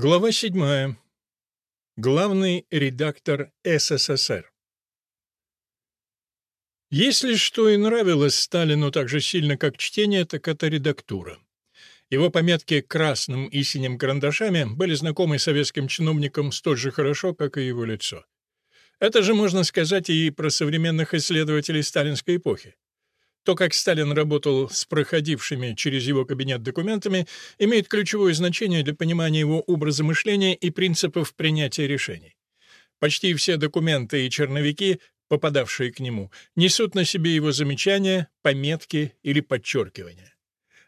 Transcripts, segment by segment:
Глава 7. Главный редактор СССР. Если что и нравилось Сталину так же сильно, как чтение, так это редактура. Его пометки красным и синим карандашами были знакомы советским чиновникам столь же хорошо, как и его лицо. Это же можно сказать и про современных исследователей сталинской эпохи. То, как Сталин работал с проходившими через его кабинет документами, имеет ключевое значение для понимания его образа мышления и принципов принятия решений. Почти все документы и черновики, попадавшие к нему, несут на себе его замечания, пометки или подчеркивания.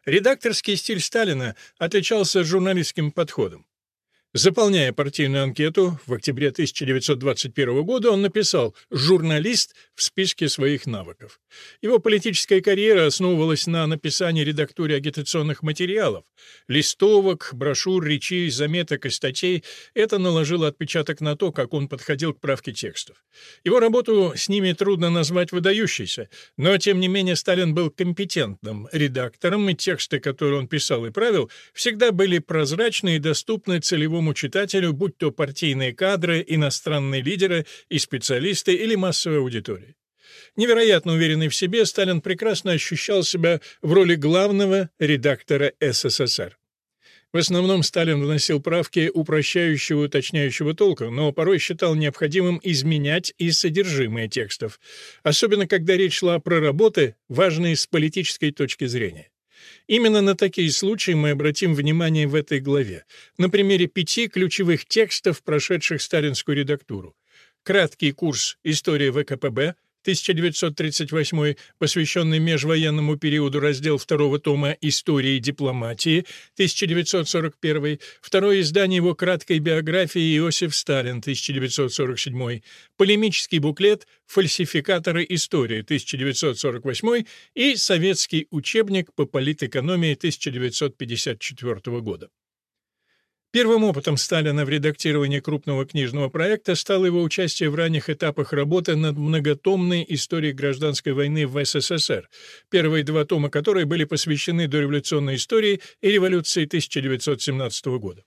Редакторский стиль Сталина отличался журналистским подходом. Заполняя партийную анкету в октябре 1921 года, он написал «журналист» в списке своих навыков. Его политическая карьера основывалась на написании редактуре агитационных материалов, листовок, брошюр, речей, заметок и статей. Это наложило отпечаток на то, как он подходил к правке текстов. Его работу с ними трудно назвать выдающейся, но, тем не менее, Сталин был компетентным редактором, и тексты, которые он писал и правил, всегда были прозрачны и доступны целевому любому читателю, будь то партийные кадры, иностранные лидеры и специалисты или массовая аудитория. Невероятно уверенный в себе, Сталин прекрасно ощущал себя в роли главного редактора СССР. В основном Сталин вносил правки упрощающего и уточняющего толка, но порой считал необходимым изменять и содержимое текстов, особенно когда речь шла про работы, важные с политической точки зрения. Именно на такие случаи мы обратим внимание в этой главе, на примере пяти ключевых текстов, прошедших сталинскую редактуру. Краткий курс «История ВКПБ», 1938, посвященный межвоенному периоду, раздел второго тома «Истории дипломатии», 1941, второе издание его краткой биографии Иосиф Сталин, 1947, полемический буклет «Фальсификаторы истории», 1948 и советский учебник по политэкономии 1954 года. Первым опытом Сталина в редактировании крупного книжного проекта стало его участие в ранних этапах работы над многотомной историей гражданской войны в СССР, первые два тома которой были посвящены дореволюционной истории и революции 1917 года.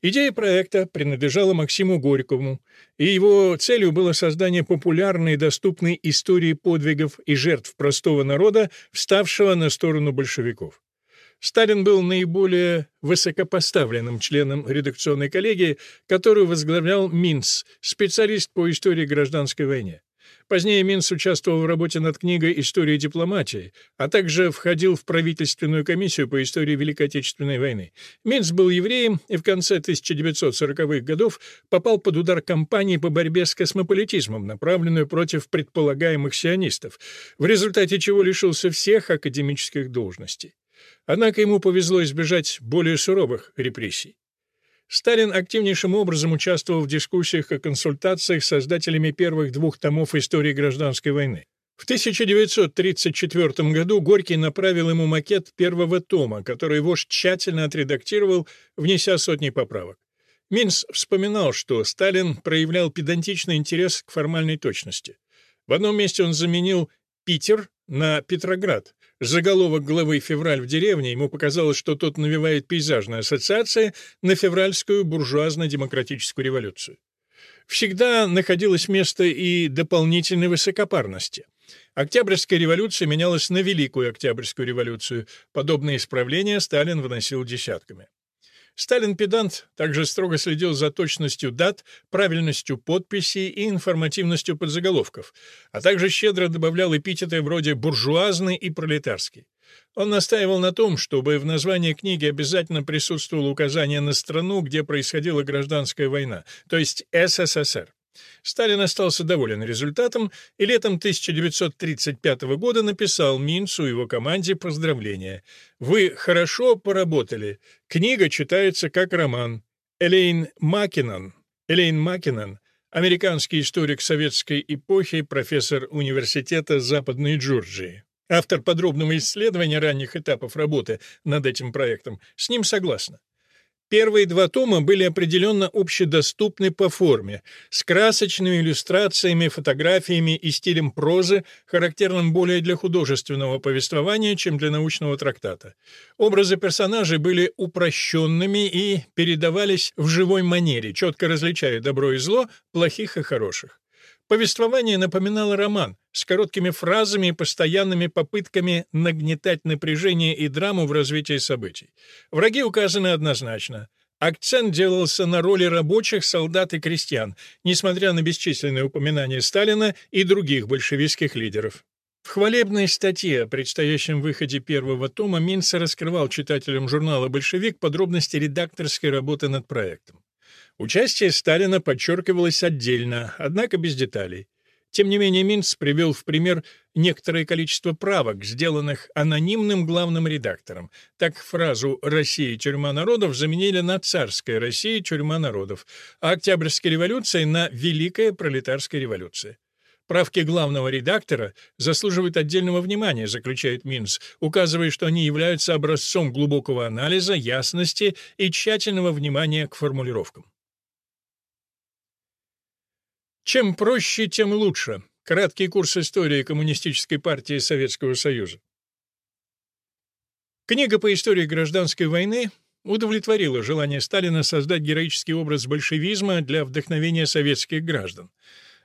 Идея проекта принадлежала Максиму Горькову, и его целью было создание популярной и доступной истории подвигов и жертв простого народа, вставшего на сторону большевиков. Сталин был наиболее высокопоставленным членом редакционной коллегии, которую возглавлял Минц, специалист по истории гражданской войны. Позднее Минц участвовал в работе над книгой «История дипломатии», а также входил в правительственную комиссию по истории Великой Отечественной войны. Минц был евреем и в конце 1940-х годов попал под удар кампании по борьбе с космополитизмом, направленную против предполагаемых сионистов, в результате чего лишился всех академических должностей. Однако ему повезло избежать более суровых репрессий. Сталин активнейшим образом участвовал в дискуссиях и консультациях с создателями первых двух томов истории гражданской войны. В 1934 году Горький направил ему макет первого тома, который вождь тщательно отредактировал, внеся сотни поправок. Минц вспоминал, что Сталин проявлял педантичный интерес к формальной точности. В одном месте он заменил «Питер» на «Петроград», Заголовок главы «Февраль в деревне» ему показалось, что тот навевает пейзажная ассоциация на февральскую буржуазно-демократическую революцию. Всегда находилось место и дополнительной высокопарности. Октябрьская революция менялась на Великую Октябрьскую революцию. Подобные исправления Сталин выносил десятками. Сталин-педант также строго следил за точностью дат, правильностью подписей и информативностью подзаголовков, а также щедро добавлял эпитеты вроде «буржуазный» и «пролетарский». Он настаивал на том, чтобы в названии книги обязательно присутствовало указание на страну, где происходила гражданская война, то есть СССР. Сталин остался доволен результатом и летом 1935 года написал Минцу и его команде поздравления. «Вы хорошо поработали. Книга читается как роман. Элейн Маккинон, Элейн Маккинон, американский историк советской эпохи, профессор университета Западной Джорджии. Автор подробного исследования ранних этапов работы над этим проектом, с ним согласна. Первые два тома были определенно общедоступны по форме, с красочными иллюстрациями, фотографиями и стилем прозы, характерным более для художественного повествования, чем для научного трактата. Образы персонажей были упрощенными и передавались в живой манере, четко различая добро и зло, плохих и хороших. Повествование напоминало роман с короткими фразами и постоянными попытками нагнетать напряжение и драму в развитии событий. Враги указаны однозначно. Акцент делался на роли рабочих, солдат и крестьян, несмотря на бесчисленные упоминания Сталина и других большевистских лидеров. В хвалебной статье о предстоящем выходе первого тома Минц раскрывал читателям журнала «Большевик» подробности редакторской работы над проектом. Участие Сталина подчеркивалось отдельно, однако без деталей. Тем не менее, Минц привел в пример некоторое количество правок, сделанных анонимным главным редактором. Так фразу «Россия – тюрьма народов» заменили на «Царская Россия – тюрьма народов», а Октябрьская революция – на «Великая пролетарская революция». Правки главного редактора заслуживают отдельного внимания, заключает Минц, указывая, что они являются образцом глубокого анализа, ясности и тщательного внимания к формулировкам. Чем проще, тем лучше. Краткий курс истории Коммунистической партии Советского Союза. Книга по истории гражданской войны удовлетворила желание Сталина создать героический образ большевизма для вдохновения советских граждан.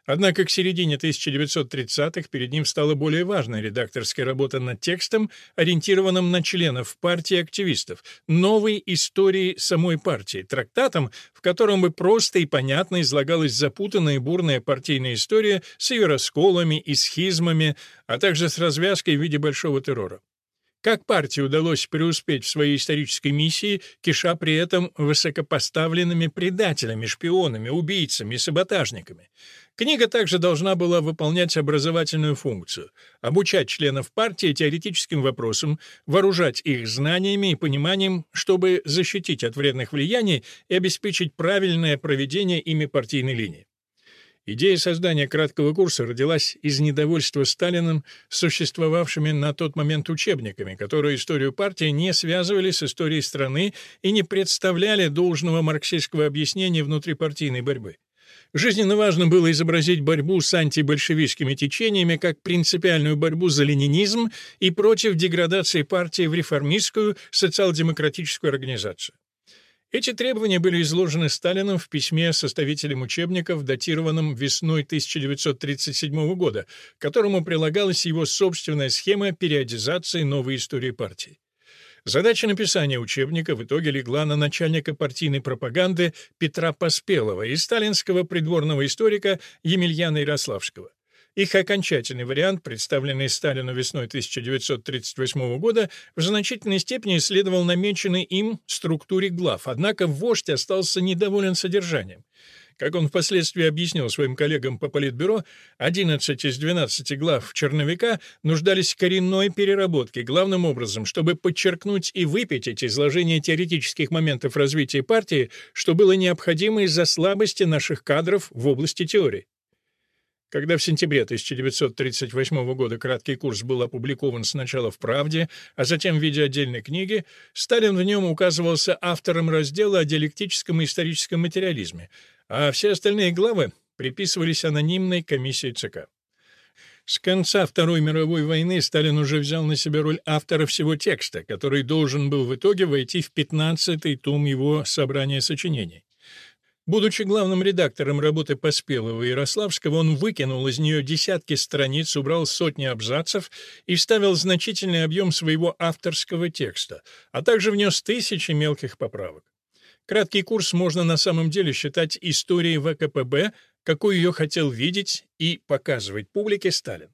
Однако к середине 1930-х перед ним стала более важная редакторская работа над текстом, ориентированным на членов партии активистов, новой истории самой партии, трактатом, в котором бы просто и понятно излагалась запутанная и бурная партийная история с ее расколами и схизмами, а также с развязкой в виде большого террора. Как партии удалось преуспеть в своей исторической миссии, киша при этом высокопоставленными предателями, шпионами, убийцами и саботажниками? Книга также должна была выполнять образовательную функцию — обучать членов партии теоретическим вопросам, вооружать их знаниями и пониманием, чтобы защитить от вредных влияний и обеспечить правильное проведение ими партийной линии. Идея создания краткого курса родилась из недовольства Сталиным существовавшими на тот момент учебниками, которые историю партии не связывали с историей страны и не представляли должного марксистского объяснения внутрипартийной борьбы. Жизненно важно было изобразить борьбу с антибольшевистскими течениями как принципиальную борьбу за ленинизм и против деградации партии в реформистскую социал-демократическую организацию. Эти требования были изложены Сталином в письме составителям учебников, датированном весной 1937 года, к которому прилагалась его собственная схема периодизации новой истории партии. Задача написания учебника в итоге легла на начальника партийной пропаганды Петра Поспелова и сталинского придворного историка Емельяна Ярославского. Их окончательный вариант, представленный Сталину весной 1938 года, в значительной степени исследовал намеченной им структуре глав, однако вождь остался недоволен содержанием. Как он впоследствии объяснил своим коллегам по Политбюро, 11 из 12 глав черновика нуждались в коренной переработке, главным образом, чтобы подчеркнуть и выпятить изложение теоретических моментов развития партии, что было необходимо из-за слабости наших кадров в области теории. Когда в сентябре 1938 года краткий курс был опубликован сначала в «Правде», а затем в виде отдельной книги, Сталин в нем указывался автором раздела о диалектическом и историческом материализме, а все остальные главы приписывались анонимной комиссии ЦК. С конца Второй мировой войны Сталин уже взял на себя роль автора всего текста, который должен был в итоге войти в 15-й том его собрания сочинений. Будучи главным редактором работы Поспелого и Ярославского, он выкинул из нее десятки страниц, убрал сотни абзацев и вставил значительный объем своего авторского текста, а также внес тысячи мелких поправок. Краткий курс можно на самом деле считать историей ВКПБ, какой ее хотел видеть и показывать публике Сталин.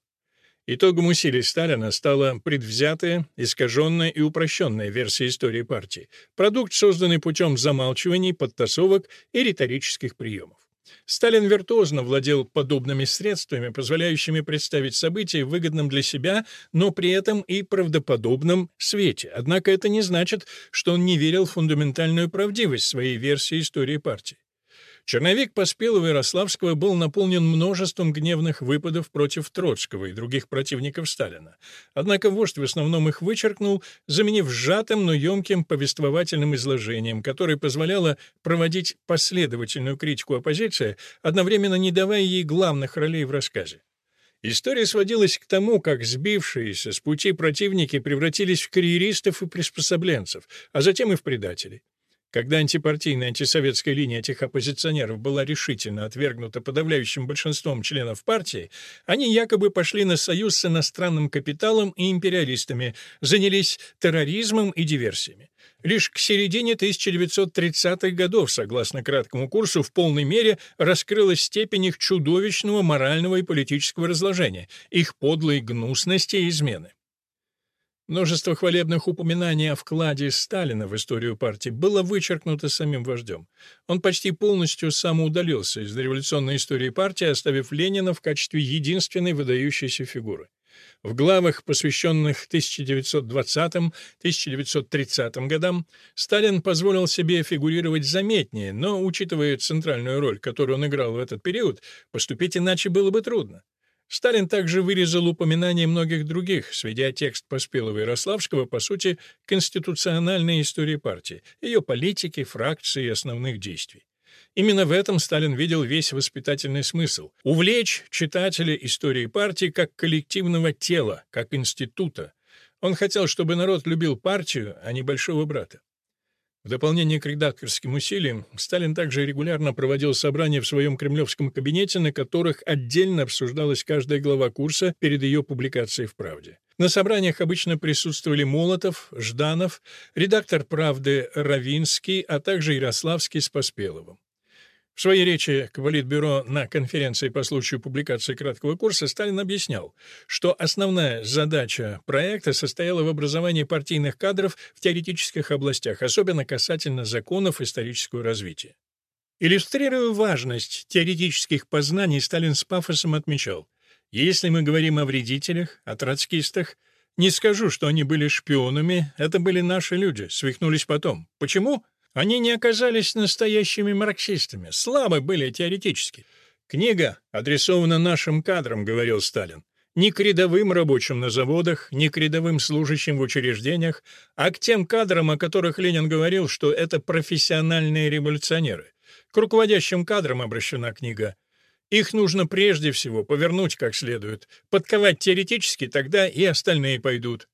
Итогом усилий Сталина стала предвзятая, искаженная и упрощенная версия истории партии, продукт, созданный путем замалчиваний, подтасовок и риторических приемов. Сталин виртуозно владел подобными средствами, позволяющими представить события в выгодном для себя, но при этом и правдоподобном свете. Однако это не значит, что он не верил в фундаментальную правдивость своей версии истории партии. Черновик Поспелого Ярославского был наполнен множеством гневных выпадов против Троцкого и других противников Сталина. Однако вождь в основном их вычеркнул, заменив сжатым, но емким повествовательным изложением, которое позволяло проводить последовательную критику оппозиции, одновременно не давая ей главных ролей в рассказе. История сводилась к тому, как сбившиеся с пути противники превратились в карьеристов и приспособленцев, а затем и в предателей. Когда антипартийная антисоветская линия этих оппозиционеров была решительно отвергнута подавляющим большинством членов партии, они якобы пошли на союз с иностранным капиталом и империалистами, занялись терроризмом и диверсиями. Лишь к середине 1930-х годов, согласно краткому курсу, в полной мере раскрылась степень их чудовищного морального и политического разложения, их подлой гнусности и измены. Множество хвалебных упоминаний о вкладе Сталина в историю партии было вычеркнуто самим вождем. Он почти полностью самоудалился из революционной истории партии, оставив Ленина в качестве единственной выдающейся фигуры. В главах, посвященных 1920-1930 годам, Сталин позволил себе фигурировать заметнее, но, учитывая центральную роль, которую он играл в этот период, поступить иначе было бы трудно. Сталин также вырезал упоминания многих других, сведя текст Поспелого Ярославского, по сути, конституциональной истории партии, ее политики, фракции и основных действий. Именно в этом Сталин видел весь воспитательный смысл — увлечь читателя истории партии как коллективного тела, как института. Он хотел, чтобы народ любил партию, а не большого брата. В дополнение к редакторским усилиям, Сталин также регулярно проводил собрания в своем кремлевском кабинете, на которых отдельно обсуждалась каждая глава курса перед ее публикацией в «Правде». На собраниях обычно присутствовали Молотов, Жданов, редактор «Правды» Равинский, а также Ярославский с Поспеловым. В своей речи к Политбюро на конференции по случаю публикации краткого курса Сталин объяснял, что основная задача проекта состояла в образовании партийных кадров в теоретических областях, особенно касательно законов исторического развития. Иллюстрируя важность теоретических познаний, Сталин с пафосом отмечал, «Если мы говорим о вредителях, о троцкистах, не скажу, что они были шпионами, это были наши люди, свихнулись потом. Почему? Они не оказались настоящими марксистами, слабы были теоретически. «Книга адресована нашим кадрам», — говорил Сталин. «Не к рядовым рабочим на заводах, не к рядовым служащим в учреждениях, а к тем кадрам, о которых Ленин говорил, что это профессиональные революционеры. К руководящим кадрам обращена книга. Их нужно прежде всего повернуть как следует, подковать теоретически, тогда и остальные пойдут».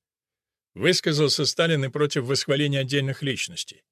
Высказался Сталин и против восхваления отдельных личностей.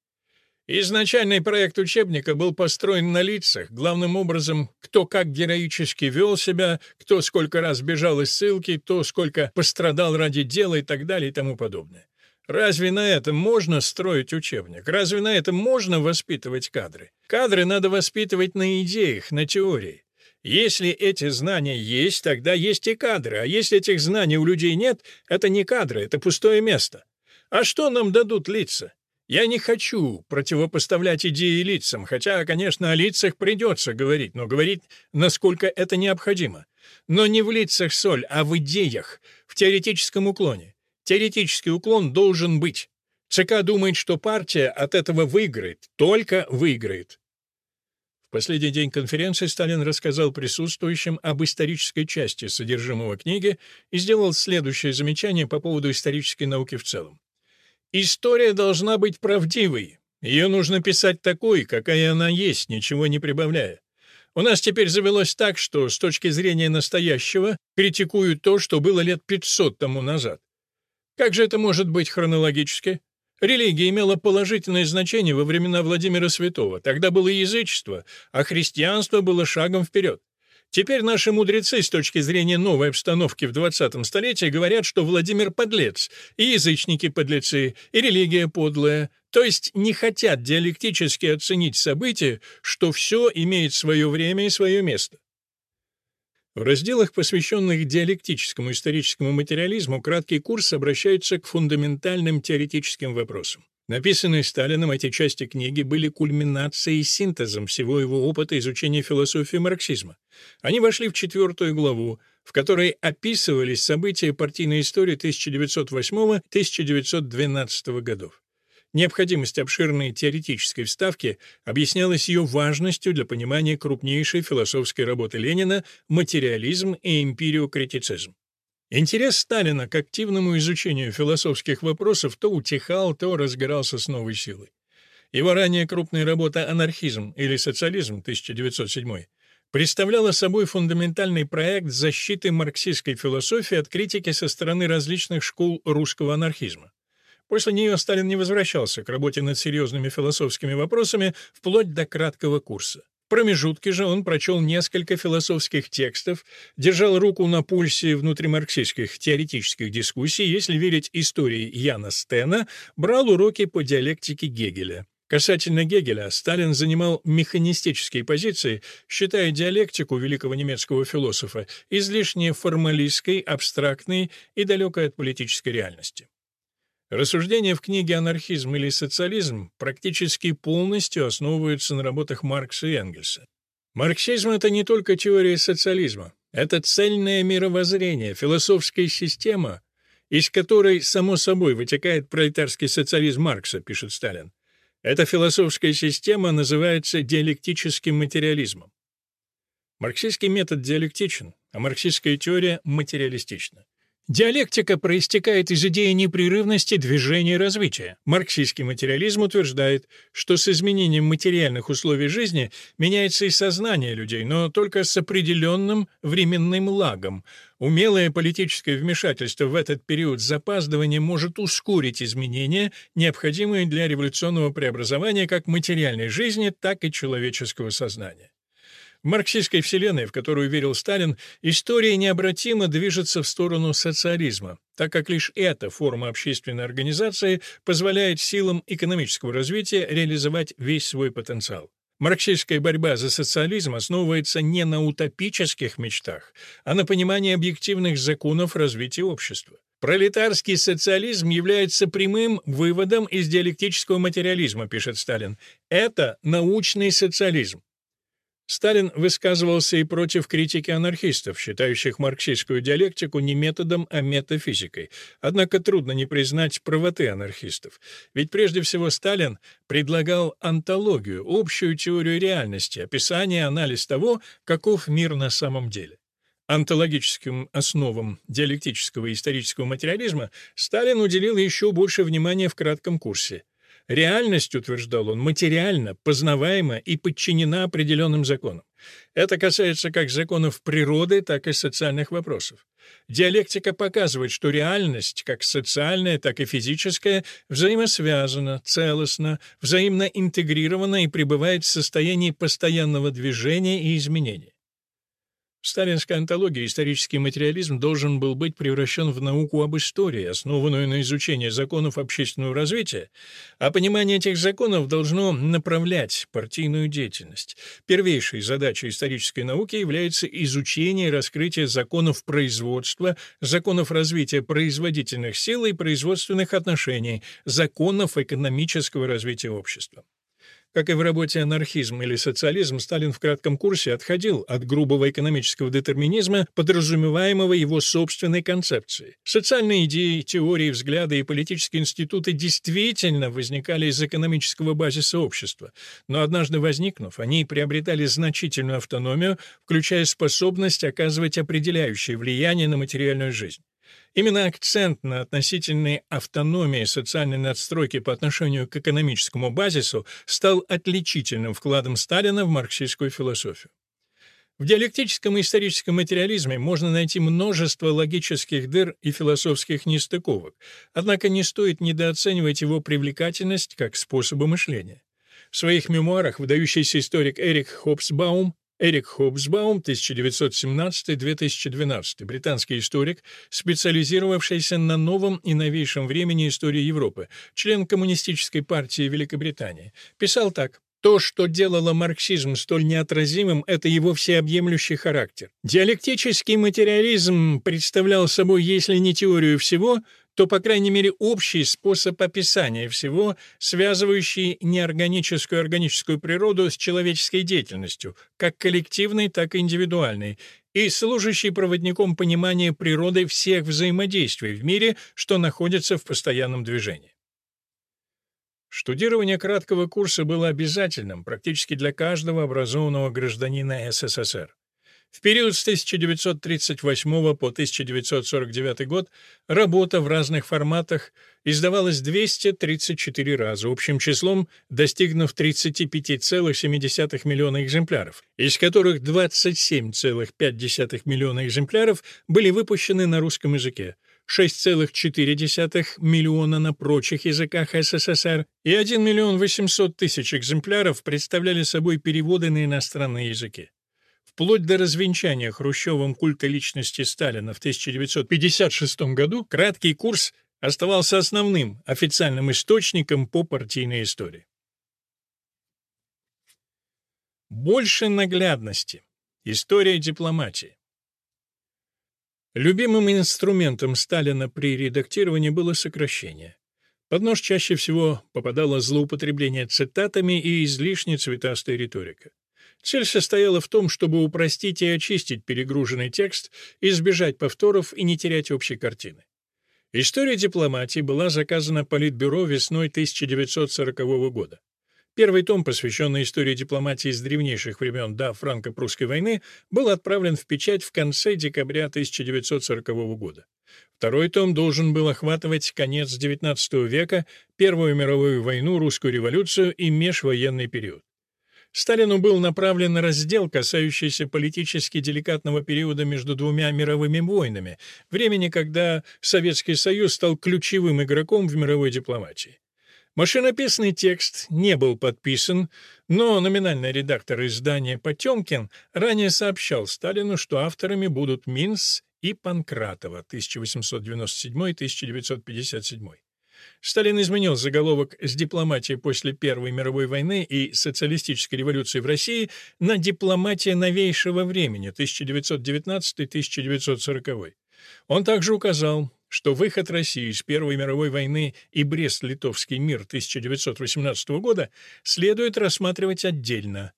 Изначальный проект учебника был построен на лицах, главным образом, кто как героически вел себя, кто сколько раз бежал из ссылки, кто сколько пострадал ради дела и так далее и тому подобное. Разве на этом можно строить учебник? Разве на этом можно воспитывать кадры? Кадры надо воспитывать на идеях, на теории. Если эти знания есть, тогда есть и кадры, а если этих знаний у людей нет, это не кадры, это пустое место. А что нам дадут лица? Я не хочу противопоставлять идеи лицам, хотя, конечно, о лицах придется говорить, но говорить, насколько это необходимо. Но не в лицах соль, а в идеях, в теоретическом уклоне. Теоретический уклон должен быть. ЦК думает, что партия от этого выиграет, только выиграет. В последний день конференции Сталин рассказал присутствующим об исторической части содержимого книги и сделал следующее замечание по поводу исторической науки в целом. История должна быть правдивой. Ее нужно писать такой, какая она есть, ничего не прибавляя. У нас теперь завелось так, что с точки зрения настоящего критикуют то, что было лет 500 тому назад. Как же это может быть хронологически? Религия имела положительное значение во времена Владимира Святого. Тогда было язычество, а христианство было шагом вперед. Теперь наши мудрецы с точки зрения новой обстановки в 20 столетии говорят, что Владимир подлец, и язычники подлецы, и религия подлая, то есть не хотят диалектически оценить события, что все имеет свое время и свое место. В разделах, посвященных диалектическому историческому материализму, краткий курс обращается к фундаментальным теоретическим вопросам. Написанные Сталином эти части книги были кульминацией и синтезом всего его опыта изучения философии марксизма. Они вошли в четвертую главу, в которой описывались события партийной истории 1908-1912 годов. Необходимость обширной теоретической вставки объяснялась ее важностью для понимания крупнейшей философской работы Ленина «Материализм и эмпириокритицизм». Интерес Сталина к активному изучению философских вопросов то утихал, то разгорался с новой силой. Его ранее крупная работа «Анархизм» или «Социализм» 1907 представляла собой фундаментальный проект защиты марксистской философии от критики со стороны различных школ русского анархизма. После нее Сталин не возвращался к работе над серьезными философскими вопросами вплоть до краткого курса. Промежутке же он прочел несколько философских текстов, держал руку на пульсе внутримарксистских теоретических дискуссий, если верить истории Яна Стена, брал уроки по диалектике Гегеля. Касательно Гегеля, Сталин занимал механистические позиции, считая диалектику великого немецкого философа излишне формалистской, абстрактной и далекой от политической реальности. Рассуждения в книге «Анархизм или социализм» практически полностью основываются на работах Маркса и Энгельса. Марксизм — это не только теория социализма, это цельное мировоззрение, философская система, из которой, само собой, вытекает пролетарский социализм Маркса, пишет Сталин. Эта философская система называется диалектическим материализмом. Марксистский метод диалектичен, а марксистская теория материалистична. Диалектика проистекает из идеи непрерывности движения и развития. Марксистский материализм утверждает, что с изменением материальных условий жизни меняется и сознание людей, но только с определенным временным лагом. Умелое политическое вмешательство в этот период запаздывания может ускорить изменения, необходимые для революционного преобразования как материальной жизни, так и человеческого сознания. В марксистской вселенной, в которую верил Сталин, история необратимо движется в сторону социализма, так как лишь эта форма общественной организации позволяет силам экономического развития реализовать весь свой потенциал. Марксистская борьба за социализм основывается не на утопических мечтах, а на понимании объективных законов развития общества. Пролетарский социализм является прямым выводом из диалектического материализма, пишет Сталин. Это научный социализм. Сталин высказывался и против критики анархистов, считающих марксистскую диалектику не методом, а метафизикой. Однако трудно не признать правоты анархистов. Ведь прежде всего Сталин предлагал антологию, общую теорию реальности, описание анализ того, каков мир на самом деле. Антологическим основам диалектического и исторического материализма Сталин уделил еще больше внимания в кратком курсе. Реальность, утверждал он, материальна, познаваема и подчинена определенным законам. Это касается как законов природы, так и социальных вопросов. Диалектика показывает, что реальность, как социальная, так и физическая, взаимосвязана, целостна, взаимно интегрирована и пребывает в состоянии постоянного движения и изменения. В сталинской антологии исторический материализм должен был быть превращен в науку об истории, основанную на изучении законов общественного развития, а понимание этих законов должно направлять партийную деятельность. Первейшей задачей исторической науки является изучение и раскрытие законов производства, законов развития производительных сил и производственных отношений, законов экономического развития общества. Как и в работе «Анархизм» или «Социализм», Сталин в кратком курсе отходил от грубого экономического детерминизма, подразумеваемого его собственной концепцией. Социальные идеи, теории, взгляды и политические институты действительно возникали из экономического базиса общества, но однажды возникнув, они приобретали значительную автономию, включая способность оказывать определяющее влияние на материальную жизнь. Именно акцент на относительной автономии социальной надстройки по отношению к экономическому базису стал отличительным вкладом Сталина в марксистскую философию. В диалектическом и историческом материализме можно найти множество логических дыр и философских нестыковок, однако не стоит недооценивать его привлекательность как способа мышления. В своих мемуарах выдающийся историк Эрик Хобсбаум Эрик Хобсбаум, 1917-2012, британский историк, специализировавшийся на новом и новейшем времени истории Европы, член Коммунистической партии Великобритании, писал так. То, что делало марксизм столь неотразимым, это его всеобъемлющий характер. Диалектический материализм представлял собой, если не теорию всего, то, по крайней мере, общий способ описания всего, связывающий неорганическую и органическую природу с человеческой деятельностью, как коллективной, так и индивидуальной, и служащий проводником понимания природы всех взаимодействий в мире, что находится в постоянном движении. Штудирование краткого курса было обязательным практически для каждого образованного гражданина СССР. В период с 1938 по 1949 год работа в разных форматах издавалась 234 раза, общим числом достигнув 35,7 миллиона экземпляров, из которых 27,5 миллиона экземпляров были выпущены на русском языке, 6,4 миллиона на прочих языках СССР и 1 миллион 800 тысяч экземпляров представляли собой переводы на иностранные языки. Вплоть до развенчания Хрущевым культа личности Сталина в 1956 году краткий курс оставался основным официальным источником по партийной истории. Больше наглядности. История дипломатии. Любимым инструментом Сталина при редактировании было сокращение. Под нож чаще всего попадало злоупотребление цитатами и излишне цветастая риторика. Цель состояла в том, чтобы упростить и очистить перегруженный текст, избежать повторов и не терять общей картины. История дипломатии была заказана Политбюро весной 1940 года. Первый том, посвященный истории дипломатии с древнейших времен до франко-прусской войны, был отправлен в печать в конце декабря 1940 года. Второй том должен был охватывать конец XIX века, Первую мировую войну, русскую революцию и межвоенный период. Сталину был направлен раздел, касающийся политически деликатного периода между двумя мировыми войнами, времени, когда Советский Союз стал ключевым игроком в мировой дипломатии. Машинописный текст не был подписан, но номинальный редактор издания Потемкин ранее сообщал Сталину, что авторами будут Минс и Панкратова 1897-1957. Сталин изменил заголовок с дипломатии после Первой мировой войны и социалистической революции в России на дипломатия новейшего времени 1919-1940. Он также указал, что выход России из Первой мировой войны и Брест-Литовский мир 1918 года следует рассматривать отдельно,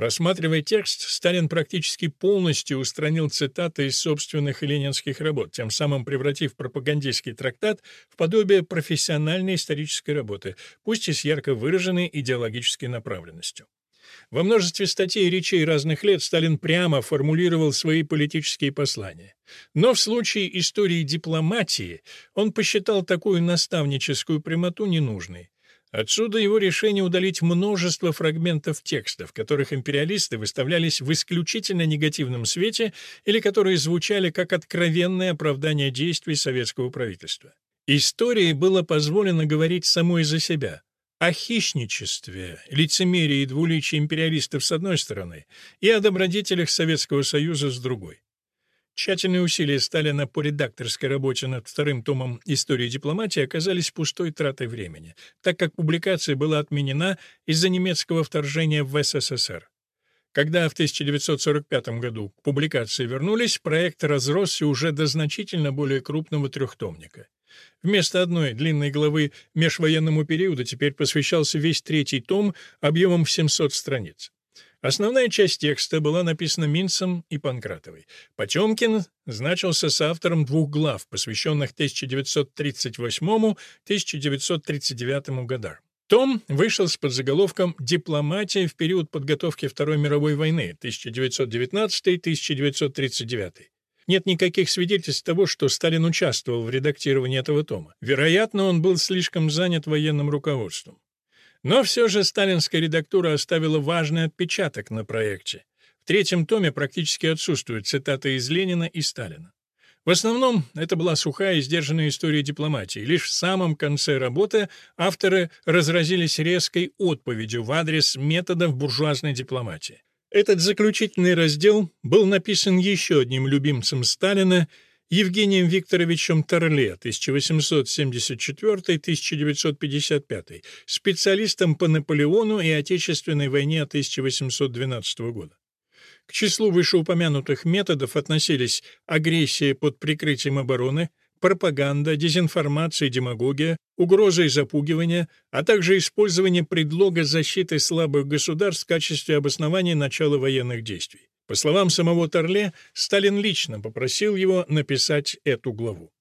Просматривая текст, Сталин практически полностью устранил цитаты из собственных ленинских работ, тем самым превратив пропагандистский трактат в подобие профессиональной исторической работы, пусть и с ярко выраженной идеологической направленностью. Во множестве статей и речей разных лет Сталин прямо формулировал свои политические послания. Но в случае истории дипломатии он посчитал такую наставническую прямоту ненужной. Отсюда его решение удалить множество фрагментов текста, в которых империалисты выставлялись в исключительно негативном свете или которые звучали как откровенное оправдание действий советского правительства. Истории было позволено говорить самой за себя о хищничестве, лицемерии и двуличии империалистов с одной стороны и о добродетелях Советского Союза с другой. Тщательные усилия Сталина по редакторской работе над вторым томом «Истории дипломатии» оказались пустой тратой времени, так как публикация была отменена из-за немецкого вторжения в СССР. Когда в 1945 году к публикации вернулись, проект разросся уже до значительно более крупного трехтомника. Вместо одной длинной главы межвоенному периоду теперь посвящался весь третий том объемом в 700 страниц. Основная часть текста была написана Минцем и Панкратовой. Потемкин значился с автором двух глав, посвященных 1938-1939 годам. Том вышел с подзаголовком «Дипломатия в период подготовки Второй мировой войны 1919-1939». Нет никаких свидетельств того, что Сталин участвовал в редактировании этого тома. Вероятно, он был слишком занят военным руководством. Но все же сталинская редактура оставила важный отпечаток на проекте. В третьем томе практически отсутствуют цитаты из Ленина и Сталина. В основном это была сухая и сдержанная история дипломатии. Лишь в самом конце работы авторы разразились резкой отповедью в адрес методов буржуазной дипломатии. Этот заключительный раздел был написан еще одним любимцем Сталина — Евгением Викторовичем Торле, 1874-1955, специалистом по Наполеону и Отечественной войне 1812 года. К числу вышеупомянутых методов относились агрессия под прикрытием обороны, пропаганда, дезинформация и демагогия, угроза и запугивание, а также использование предлога защиты слабых государств в качестве обоснования начала военных действий. По словам самого Торле, Сталин лично попросил его написать эту главу.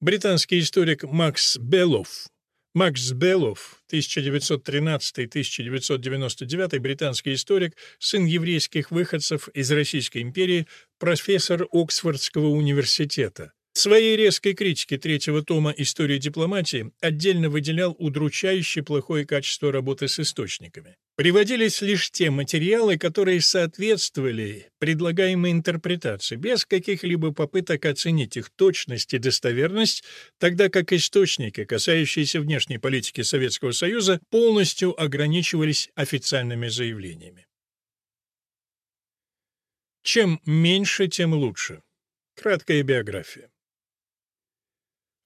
Британский историк Макс Беллов Макс Беллов, 1913-1999, британский историк, сын еврейских выходцев из Российской империи, профессор Оксфордского университета. В своей резкой критике третьего тома «Истории дипломатии» отдельно выделял удручающе плохое качество работы с источниками. Приводились лишь те материалы, которые соответствовали предлагаемой интерпретации, без каких-либо попыток оценить их точность и достоверность, тогда как источники, касающиеся внешней политики Советского Союза, полностью ограничивались официальными заявлениями. Чем меньше, тем лучше. Краткая биография.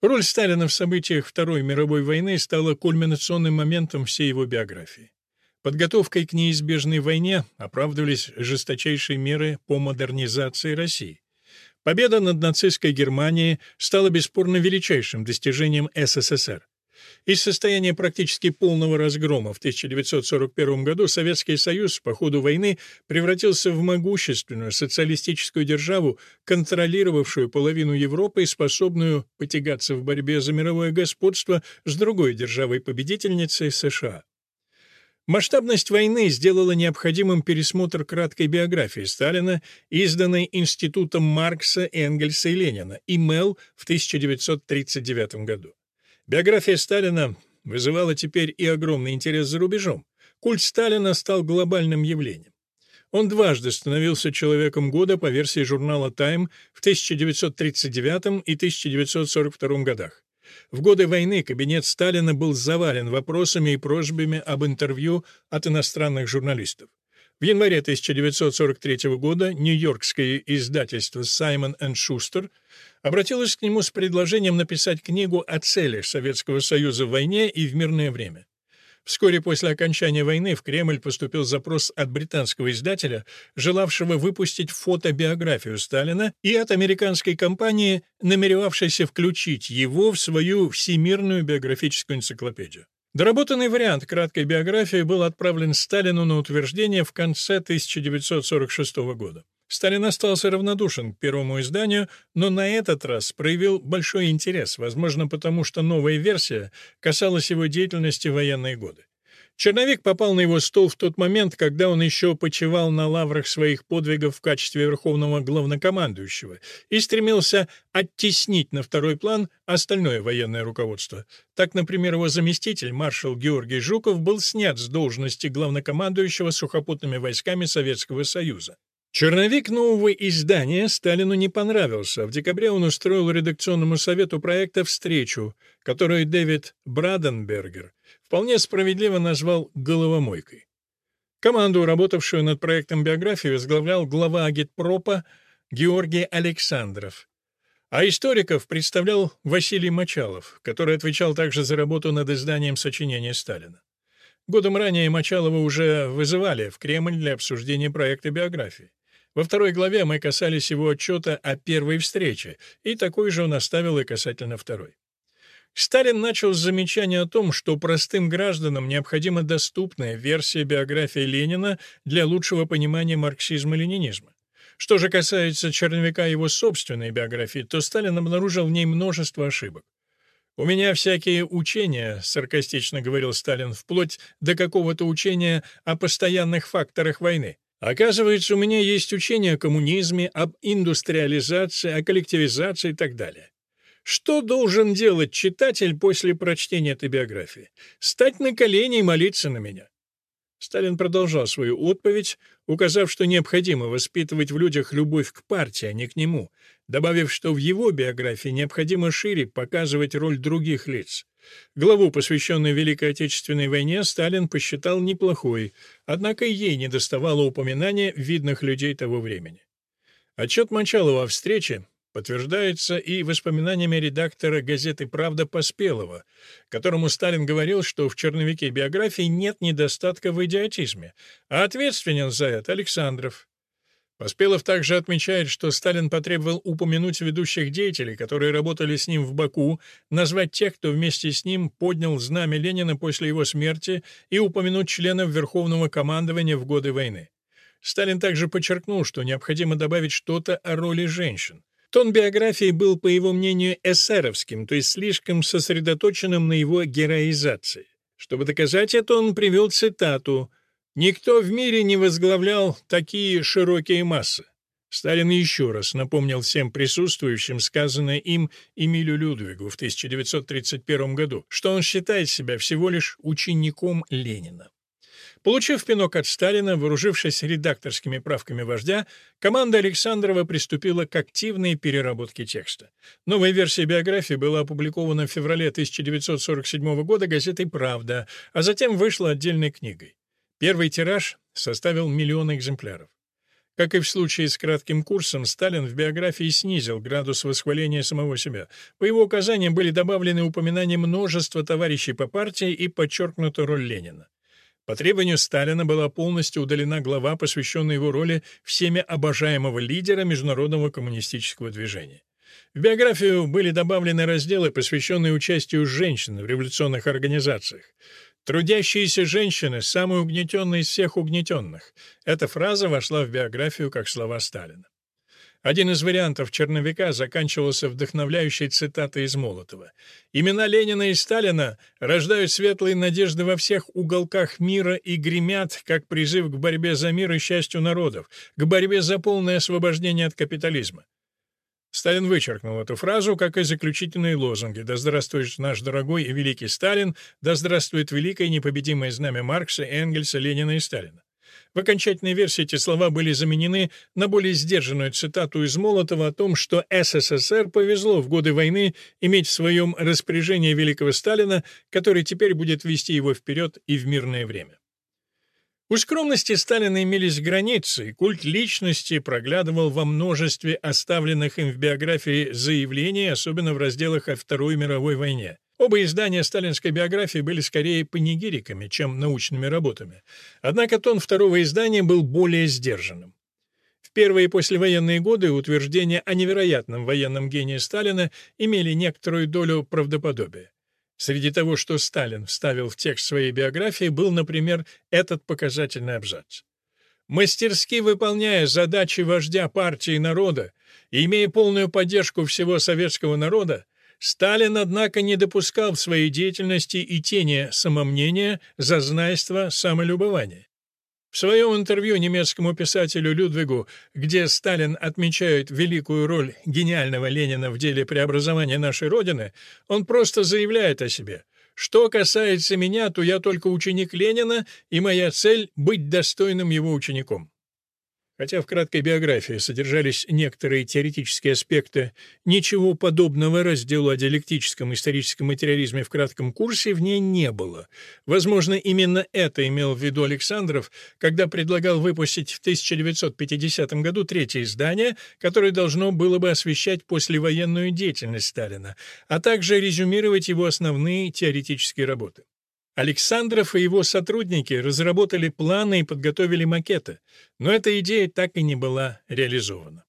Роль Сталина в событиях Второй мировой войны стала кульминационным моментом всей его биографии. Подготовкой к неизбежной войне оправдывались жесточайшие меры по модернизации России. Победа над нацистской Германией стала бесспорно величайшим достижением СССР. Из состояния практически полного разгрома в 1941 году Советский Союз по ходу войны превратился в могущественную социалистическую державу, контролировавшую половину Европы и способную потягаться в борьбе за мировое господство с другой державой-победительницей США. Масштабность войны сделала необходимым пересмотр краткой биографии Сталина, изданной Институтом Маркса, Энгельса и Ленина, ИМЭЛ в 1939 году. Биография Сталина вызывала теперь и огромный интерес за рубежом. Культ Сталина стал глобальным явлением. Он дважды становился человеком года по версии журнала Time в 1939 и 1942 годах. В годы войны кабинет Сталина был завален вопросами и просьбами об интервью от иностранных журналистов. В январе 1943 года нью-йоркское издательство Simon Schuster обратилось к нему с предложением написать книгу о целях Советского Союза в войне и в мирное время. Вскоре после окончания войны в Кремль поступил запрос от британского издателя, желавшего выпустить фотобиографию Сталина, и от американской компании, намеревавшейся включить его в свою всемирную биографическую энциклопедию. Доработанный вариант краткой биографии был отправлен Сталину на утверждение в конце 1946 года. Сталин остался равнодушен к первому изданию, но на этот раз проявил большой интерес, возможно, потому что новая версия касалась его деятельности в военные годы. Черновик попал на его стол в тот момент, когда он еще почивал на лаврах своих подвигов в качестве верховного главнокомандующего и стремился оттеснить на второй план остальное военное руководство. Так, например, его заместитель, маршал Георгий Жуков, был снят с должности главнокомандующего сухопутными войсками Советского Союза. Черновик нового издания Сталину не понравился. В декабре он устроил редакционному совету проекта встречу, которую Дэвид Браденбергер вполне справедливо назвал «головомойкой». Команду, работавшую над проектом биографии, возглавлял глава агитпропа Георгий Александров. А историков представлял Василий Мочалов, который отвечал также за работу над изданием сочинения Сталина. Годом ранее Мочалова уже вызывали в Кремль для обсуждения проекта биографии. Во второй главе мы касались его отчета о первой встрече, и такой же он оставил и касательно второй. Сталин начал с замечания о том, что простым гражданам необходима доступная версия биографии Ленина для лучшего понимания марксизма-ленинизма. Что же касается черновика его собственной биографии, то Сталин обнаружил в ней множество ошибок. «У меня всякие учения», — саркастично говорил Сталин, вплоть до какого-то учения о постоянных факторах войны. Оказывается, у меня есть учение о коммунизме, об индустриализации, о коллективизации и так далее. Что должен делать читатель после прочтения этой биографии? Стать на колени и молиться на меня. Сталин продолжал свою отповедь, указав, что необходимо воспитывать в людях любовь к партии, а не к нему, добавив, что в его биографии необходимо шире показывать роль других лиц. Главу, посвященную Великой Отечественной войне, Сталин посчитал неплохой, однако ей недоставало упоминания видных людей того времени. Отчет Мочалова о встрече подтверждается и воспоминаниями редактора газеты «Правда» Поспелова, которому Сталин говорил, что в черновике биографии нет недостатка в идиотизме, а ответственен за это Александров. Поспелов также отмечает, что Сталин потребовал упомянуть ведущих деятелей, которые работали с ним в Баку, назвать тех, кто вместе с ним поднял знамя Ленина после его смерти, и упомянуть членов Верховного командования в годы войны. Сталин также подчеркнул, что необходимо добавить что-то о роли женщин. Тон биографии был, по его мнению, эсеровским, то есть слишком сосредоточенным на его героизации. Чтобы доказать это, он привел цитату «Никто в мире не возглавлял такие широкие массы». Сталин еще раз напомнил всем присутствующим сказанное им Эмилю Людвигу в 1931 году, что он считает себя всего лишь учеником Ленина. Получив пинок от Сталина, вооружившись редакторскими правками вождя, команда Александрова приступила к активной переработке текста. Новая версия биографии была опубликована в феврале 1947 года газетой «Правда», а затем вышла отдельной книгой. Первый тираж составил миллион экземпляров. Как и в случае с кратким курсом, Сталин в биографии снизил градус восхваления самого себя. По его указаниям были добавлены упоминания множества товарищей по партии и подчеркнута роль Ленина. По требованию Сталина была полностью удалена глава, посвященная его роли всеми обожаемого лидера международного коммунистического движения. В биографию были добавлены разделы, посвященные участию женщин в революционных организациях. «Трудящиеся женщины – самые угнетенные из всех угнетенных». Эта фраза вошла в биографию как слова Сталина. Один из вариантов черновика заканчивался вдохновляющей цитатой из Молотова. «Имена Ленина и Сталина рождают светлые надежды во всех уголках мира и гремят, как призыв к борьбе за мир и счастью народов, к борьбе за полное освобождение от капитализма. Сталин вычеркнул эту фразу, как и заключительные лозунги «Да здравствует наш дорогой и великий Сталин», «Да здравствует великое непобедимое знамя Маркса, Энгельса, Ленина и Сталина». В окончательной версии эти слова были заменены на более сдержанную цитату из Молотова о том, что СССР повезло в годы войны иметь в своем распоряжении великого Сталина, который теперь будет вести его вперед и в мирное время. У скромности Сталина имелись границы, и культ личности проглядывал во множестве оставленных им в биографии заявлений, особенно в разделах о Второй мировой войне. Оба издания сталинской биографии были скорее панигириками, чем научными работами. Однако тон второго издания был более сдержанным. В первые послевоенные годы утверждения о невероятном военном гении Сталина имели некоторую долю правдоподобия. Среди того, что Сталин вставил в текст своей биографии, был, например, этот показательный абзац. Мастерски выполняя задачи вождя партии народа и имея полную поддержку всего советского народа, Сталин, однако, не допускал в своей деятельности и тени самомнения, зазнайства, самолюбования. В своем интервью немецкому писателю Людвигу, где Сталин отмечает великую роль гениального Ленина в деле преобразования нашей Родины, он просто заявляет о себе. «Что касается меня, то я только ученик Ленина, и моя цель — быть достойным его учеником». Хотя в краткой биографии содержались некоторые теоретические аспекты, ничего подобного разделу о диалектическом историческом материализме в кратком курсе в ней не было. Возможно, именно это имел в виду Александров, когда предлагал выпустить в 1950 году третье издание, которое должно было бы освещать послевоенную деятельность Сталина, а также резюмировать его основные теоретические работы. Александров и его сотрудники разработали планы и подготовили макеты, но эта идея так и не была реализована.